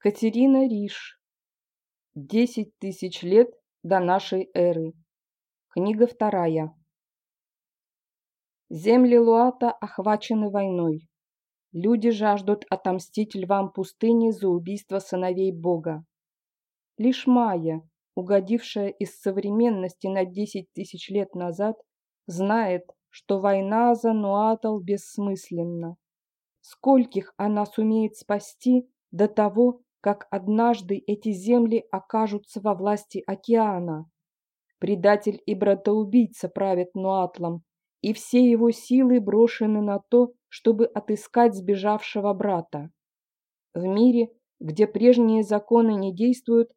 Катерина Риш. Десять тысяч лет до нашей эры. Книга вторая. Земли Луата охвачены войной. Люди жаждут отомстить львам пустыни за убийство сыновей Бога. Лишь Майя, угодившая из современности на десять тысяч лет назад, знает, что война за Нуатал бессмысленна. Скольких она сумеет спасти до того, как однажды эти земли окажутся во власти океана. Предатель и братоубийца правит Нуатлом, и все его силы брошены на то, чтобы отыскать сбежавшего брата. В мире, где прежние законы не действуют,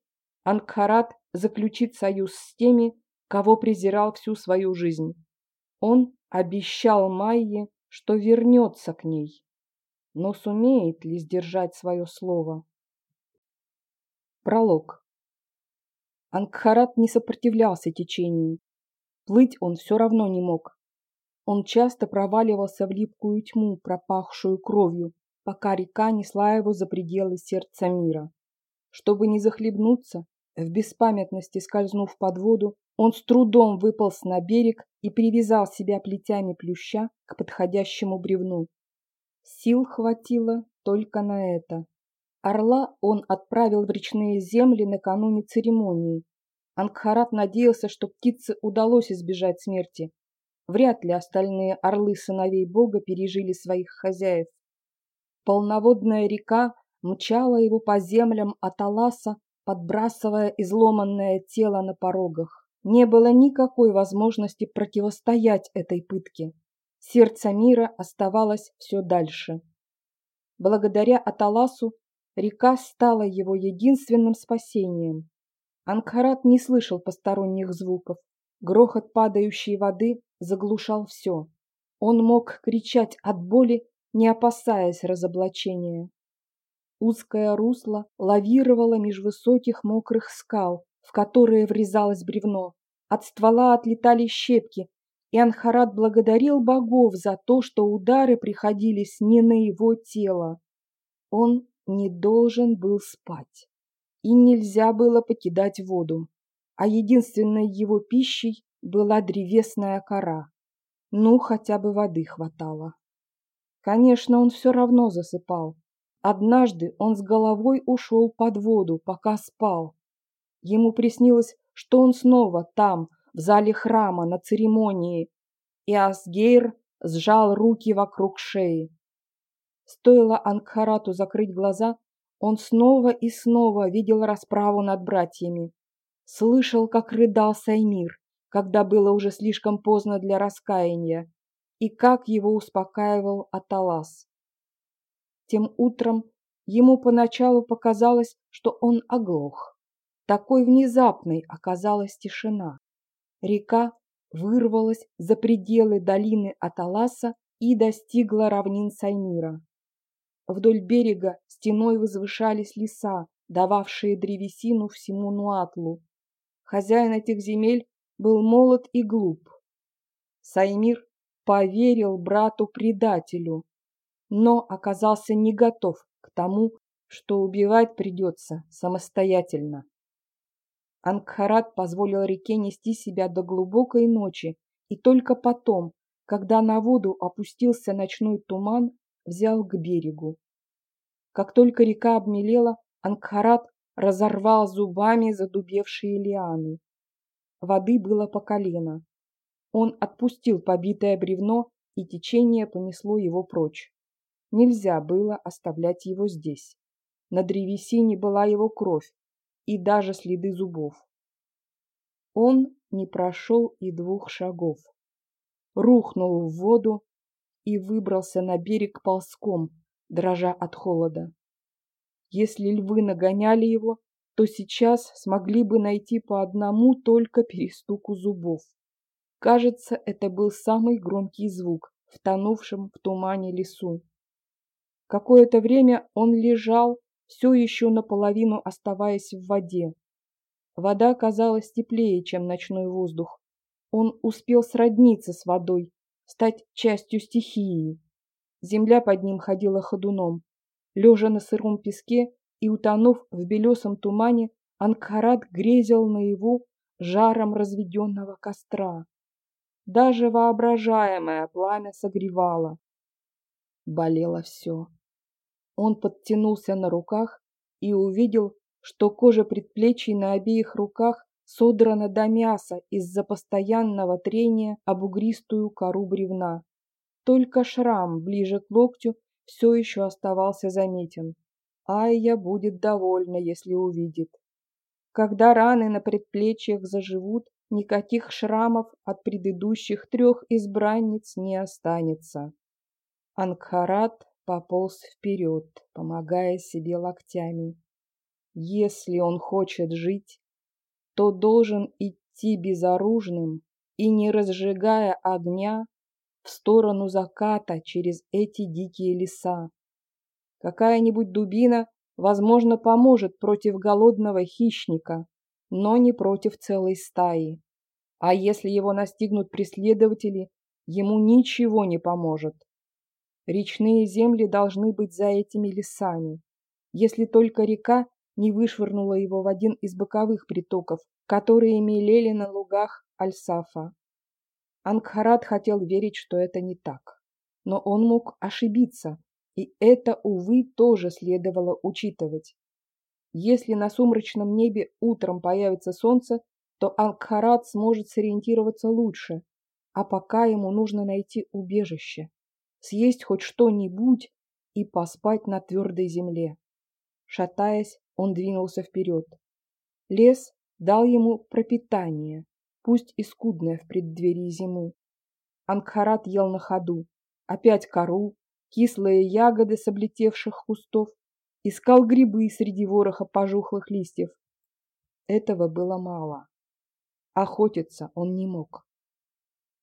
Ангхарат заключит союз с теми, кого презирал всю свою жизнь. Он обещал Майе, что вернется к ней. Но сумеет ли сдержать свое слово? Пролог. Ангхарат не сопротивлялся течению. Плыть он все равно не мог. Он часто проваливался в липкую тьму, пропахшую кровью, пока река несла его за пределы сердца мира. Чтобы не захлебнуться, в беспамятности скользнув под воду, он с трудом выполз на берег и привязал себя плетями плюща к подходящему бревну. Сил хватило только на это. Орла он отправил в речные земли накануне церемонии. Ангхарат надеялся, что птице удалось избежать смерти. Вряд ли остальные орлы сыновей бога пережили своих хозяев. Полноводная река мчала его по землям Аталаса, подбрасывая изломанное тело на порогах. Не было никакой возможности противостоять этой пытке. Сердце мира оставалось все дальше. Благодаря Аталасу Река стала его единственным спасением. Ангхарат не слышал посторонних звуков. Грохот падающей воды заглушал все. Он мог кричать от боли, не опасаясь разоблачения. Узкое русло лавировало меж высоких мокрых скал, в которые врезалось бревно. От ствола отлетали щепки, и Анхарат благодарил богов за то, что удары приходились не на его тело. Он не должен был спать. И нельзя было покидать воду. А единственной его пищей была древесная кора. Ну, хотя бы воды хватало. Конечно, он все равно засыпал. Однажды он с головой ушел под воду, пока спал. Ему приснилось, что он снова там, в зале храма, на церемонии, и Асгейр сжал руки вокруг шеи. Стоило Ангхарату закрыть глаза, он снова и снова видел расправу над братьями. Слышал, как рыдал Саймир, когда было уже слишком поздно для раскаяния, и как его успокаивал Аталас. Тем утром ему поначалу показалось, что он оглох. Такой внезапной оказалась тишина. Река вырвалась за пределы долины Аталаса и достигла равнин Саймира. Вдоль берега стеной возвышались леса, дававшие древесину всему Нуатлу. Хозяин этих земель был молод и глуп. Саймир поверил брату-предателю, но оказался не готов к тому, что убивать придется самостоятельно. Ангхарат позволил реке нести себя до глубокой ночи, и только потом, когда на воду опустился ночной туман, взял к берегу. Как только река обмелела, Ангхарат разорвал зубами задубевшие лианы. Воды было по колено. Он отпустил побитое бревно, и течение понесло его прочь. Нельзя было оставлять его здесь. На древесине была его кровь и даже следы зубов. Он не прошел и двух шагов. Рухнул в воду и выбрался на берег ползком, дрожа от холода. Если львы нагоняли его, то сейчас смогли бы найти по одному только перестуку зубов. Кажется, это был самый громкий звук в тонувшем в тумане лесу. Какое-то время он лежал, все еще наполовину оставаясь в воде. Вода казалась теплее, чем ночной воздух. Он успел сродниться с водой, стать частью стихии. Земля под ним ходила ходуном. Лежа на сыром песке, и, утонув в белесом тумане, Ангхарат грезил наяву жаром разведенного костра. Даже воображаемое пламя согревало. Болело все. Он подтянулся на руках и увидел, что кожа предплечий на обеих руках содрана до мяса из-за постоянного трения об угристую кору бревна. Только шрам ближе к локтю все еще оставался заметен. Айя будет довольна, если увидит. Когда раны на предплечьях заживут, никаких шрамов от предыдущих трех избранниц не останется. Ангхарат пополз вперед, помогая себе локтями. Если он хочет жить, то должен идти безоружным и, не разжигая огня, в сторону заката через эти дикие леса. Какая-нибудь дубина, возможно, поможет против голодного хищника, но не против целой стаи. А если его настигнут преследователи, ему ничего не поможет. Речные земли должны быть за этими лесами. Если только река не вышвырнула его в один из боковых притоков, которые мелели на лугах Альсафа. Ангхарат хотел верить, что это не так. Но он мог ошибиться, и это, увы, тоже следовало учитывать. Если на сумрачном небе утром появится солнце, то Ангхарат сможет сориентироваться лучше, а пока ему нужно найти убежище, съесть хоть что-нибудь и поспать на твердой земле. Шатаясь, он двинулся вперед. Лес дал ему пропитание, пусть и скудное в преддверии зимы. Ангхарат ел на ходу, опять кору, кислые ягоды с облетевших кустов, искал грибы среди вороха пожухлых листьев. Этого было мало. Охотиться он не мог.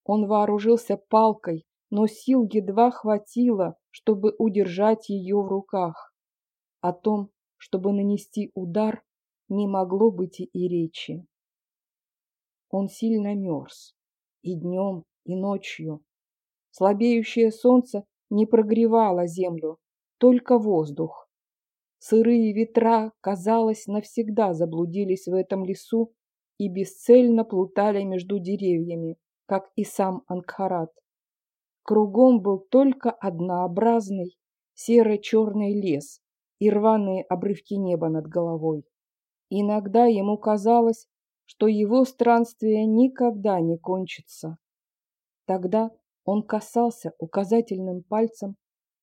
Он вооружился палкой, но сил едва хватило, чтобы удержать ее в руках. О том, чтобы нанести удар, не могло быть и речи. Он сильно мерз и днем, и ночью. Слабеющее солнце не прогревало землю, только воздух. Сырые ветра, казалось, навсегда заблудились в этом лесу и бесцельно плутали между деревьями, как и сам Ангхарат. Кругом был только однообразный серо-черный лес и рваные обрывки неба над головой. Иногда ему казалось, что его странствие никогда не кончится. Тогда он касался указательным пальцем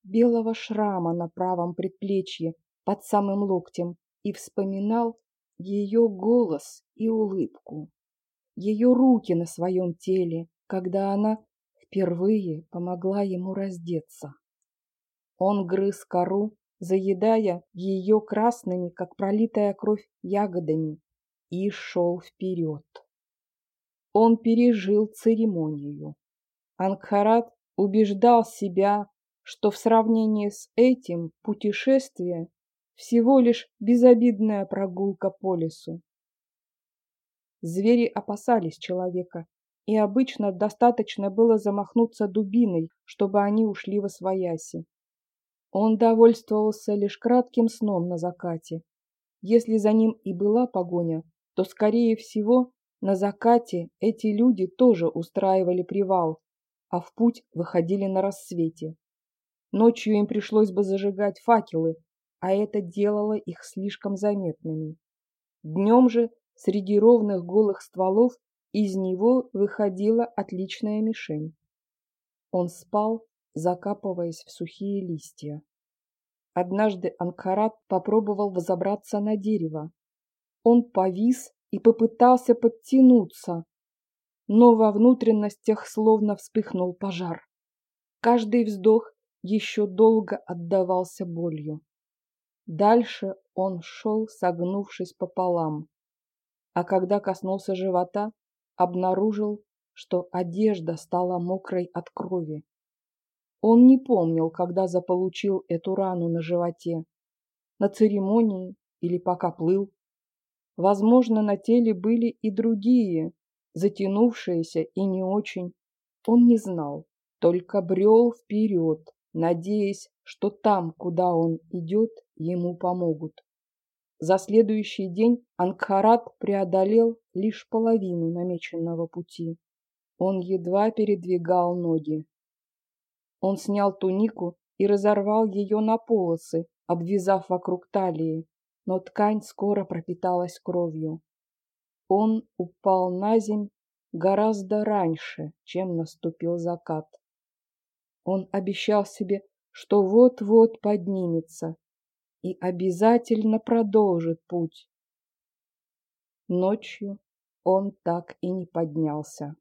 белого шрама на правом предплечье под самым локтем и вспоминал ее голос и улыбку, ее руки на своем теле, когда она впервые помогла ему раздеться. Он грыз кору, заедая ее красными, как пролитая кровь, ягодами, и шел вперед. Он пережил церемонию. Ангхарат убеждал себя, что в сравнении с этим путешествие всего лишь безобидная прогулка по лесу. Звери опасались человека, и обычно достаточно было замахнуться дубиной, чтобы они ушли во свояси. Он довольствовался лишь кратким сном на закате. Если за ним и была погоня, то, скорее всего, на закате эти люди тоже устраивали привал, а в путь выходили на рассвете. Ночью им пришлось бы зажигать факелы, а это делало их слишком заметными. Днем же, среди ровных голых стволов, из него выходила отличная мишень. Он спал, закапываясь в сухие листья. Однажды Анкарат попробовал взобраться на дерево. Он повис и попытался подтянуться, но во внутренностях словно вспыхнул пожар. Каждый вздох еще долго отдавался болью. Дальше он шел, согнувшись пополам, а когда коснулся живота, обнаружил, что одежда стала мокрой от крови. Он не помнил, когда заполучил эту рану на животе. На церемонии или пока плыл. Возможно, на теле были и другие, затянувшиеся и не очень. Он не знал, только брел вперед, надеясь, что там, куда он идет, ему помогут. За следующий день Ангхарат преодолел лишь половину намеченного пути. Он едва передвигал ноги. Он снял тунику и разорвал ее на полосы, обвязав вокруг талии, но ткань скоро пропиталась кровью. Он упал на земь гораздо раньше, чем наступил закат. Он обещал себе, что вот-вот поднимется и обязательно продолжит путь. Ночью он так и не поднялся.